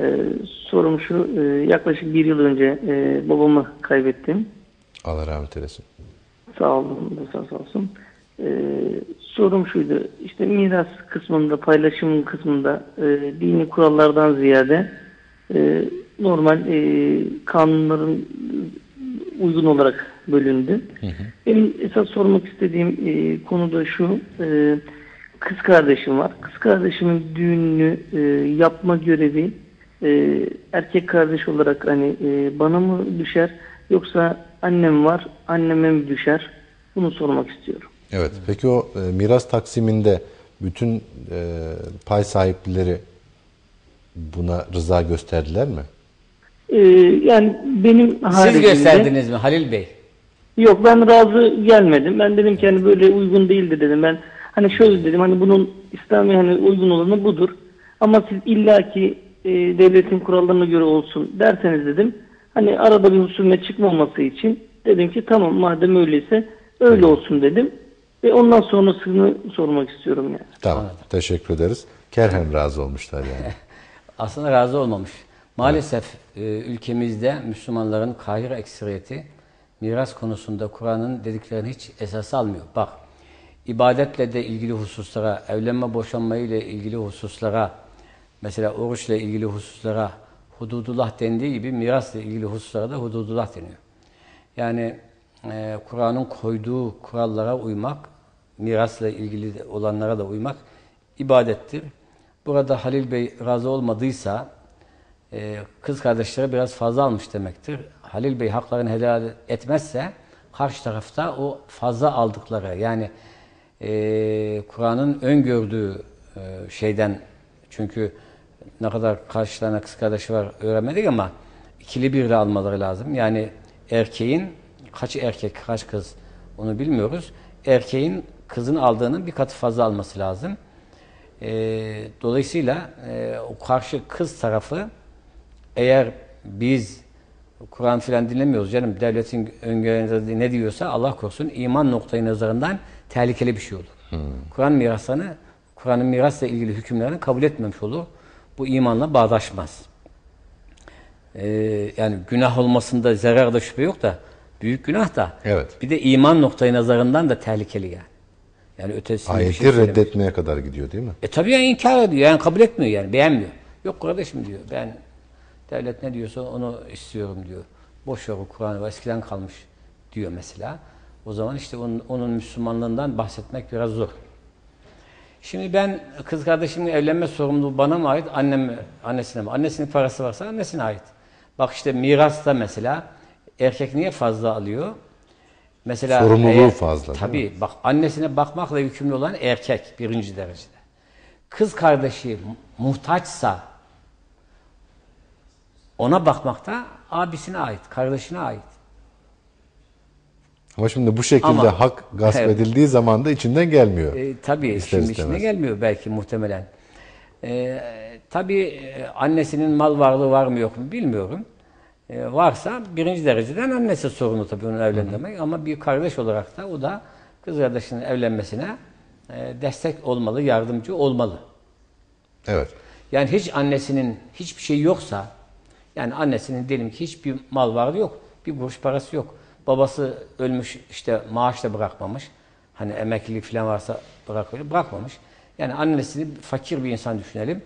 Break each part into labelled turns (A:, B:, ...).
A: Ee, sorum şu, e, yaklaşık bir yıl önce e, babamı kaybettim.
B: Allah rahmet eylesin.
A: Sağ olun, sağ, sağ olsun. Ee, sorum şuydu, işte miras kısmında, paylaşım kısmında e, dini kurallardan ziyade e, normal e, kanunların uygun olarak bölündü. Benim esas sormak istediğim e, konu da şu, e, kız kardeşim var. Kız kardeşimin düğününü e, yapma görevi e, erkek kardeş olarak hani e, bana mı düşer yoksa annem var anneme mi düşer? Bunu sormak istiyorum.
B: Evet. Peki o e, miras taksiminde bütün e, pay sahipleri buna rıza gösterdiler mi?
A: E, yani benim
C: Siz gösterdiniz mi Halil Bey?
A: Yok ben razı gelmedim. Ben dedim ki hani böyle uygun değildi dedim. Ben hani şöyle dedim hani bunun İslami hani uygun olanı budur. Ama siz illaki e, devletin kurallarına göre olsun derseniz dedim. Hani arada bir husumet çıkmaması için dedim ki tamam madem öyleyse öyle olsun dedim. Ve ondan sonrasını sormak istiyorum yani.
B: Tamam. Teşekkür ederiz. Kerhem razı olmuşlar yani.
C: Aslında razı olmamış. Maalesef e, ülkemizde Müslümanların kahir ekseriyeti miras konusunda Kur'an'ın dediklerini hiç esas almıyor. Bak, ibadetle de ilgili hususlara, evlenme boşanma ile ilgili hususlara, mesela oruçla ilgili hususlara hududullah dendiği gibi mirasla ilgili hususlara da hududullah deniyor. Yani e, Kur'an'ın koyduğu kurallara uymak, mirasla ilgili olanlara da uymak ibadettir. Burada Halil Bey razı olmadıysa e, kız kardeşleri biraz fazla almış demektir. Halil Bey haklarını helal etmezse karşı tarafta o fazla aldıkları yani e, Kur'an'ın öngördüğü e, şeyden çünkü ne kadar karşılarına kız kardeşi var öğrenmedik ama ikili bir de almaları lazım. Yani erkeğin kaç erkek kaç kız onu bilmiyoruz. Erkeğin kızın aldığının bir katı fazla alması lazım. E, dolayısıyla e, o karşı kız tarafı eğer biz Kur'an filan dinlemiyoruz canım devletin öngörüleri ne diyorsa Allah korusun iman noktayı nazarından tehlikeli bir şey olur. Kur'an miraslarını Kur'an'ın mirasla ilgili hükümlerini kabul etmemiş olur. Bu imanla bağdaşmaz. Ee, yani günah olmasında zararda şüphe yok da büyük günah da
B: Evet.
C: bir de iman noktayı nazarından da tehlikeli yani. Yani ötesinde bir
B: Ayeti
C: şey
B: reddetmeye kadar gidiyor değil mi?
C: E tabii yani inkar ediyor. Yani kabul etmiyor yani. Beğenmiyor. Yok kardeşim diyor. Ben devlet ne diyorsa onu istiyorum diyor. Boş ver o Kur'an var. Eskiden kalmış diyor mesela. O zaman işte onun, onun Müslümanlığından bahsetmek biraz zor. Şimdi ben kız kardeşimin evlenme sorumluluğu bana mı ait, annem mi, annesine mi? Annesinin parası varsa annesine ait. Bak işte mirasta mesela erkek niye fazla alıyor? Mesela
B: Sorumluluğu fazla, değil
C: Tabii bak annesine bakmakla yükümlü olan erkek birinci derecede. Kız kardeşi muhtaçsa ona bakmak da abisine ait, kardeşine ait.
B: Ama şimdi bu şekilde
C: Ama-
B: hak gasp
C: Evet.
B: edildiği zaman da içinden gelmiyor.
C: E, tabii
B: İster
C: şimdi
B: istemez.
C: içine gelmiyor belki muhtemelen. E, tabii e, annesinin mal varlığı var mı yok mu bilmiyorum. E, varsa birinci dereceden annesi sorumlu tabii onu evlendirmek ama bir kardeş olarak da o da kız kardeşinin evlenmesine e, destek olmalı, yardımcı olmalı.
B: Evet.
C: Yani hiç annesinin hiçbir şey yoksa, yani annesinin diyelim ki hiçbir mal varlığı yok, bir kuruş parası yok. Babası ölmüş işte maaş da bırakmamış. Hani emeklilik falan varsa bırakıyor, bırakmamış. Yani annesini fakir bir insan düşünelim.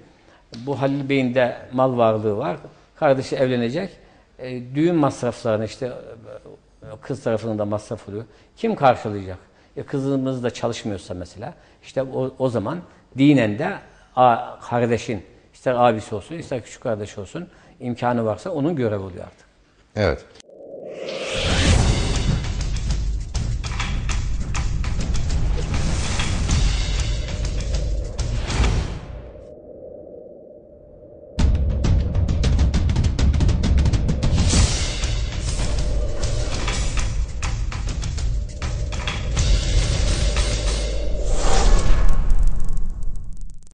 C: Bu Halil Bey'in de mal varlığı var. Kardeşi evlenecek. E, düğün masraflarını işte e, kız tarafının da masraf oluyor. Kim karşılayacak? E, kızımız da çalışmıyorsa mesela işte o, o zaman dinen de a, kardeşin ister abisi olsun ister küçük kardeş olsun imkanı varsa onun görevi oluyor artık.
B: Evet.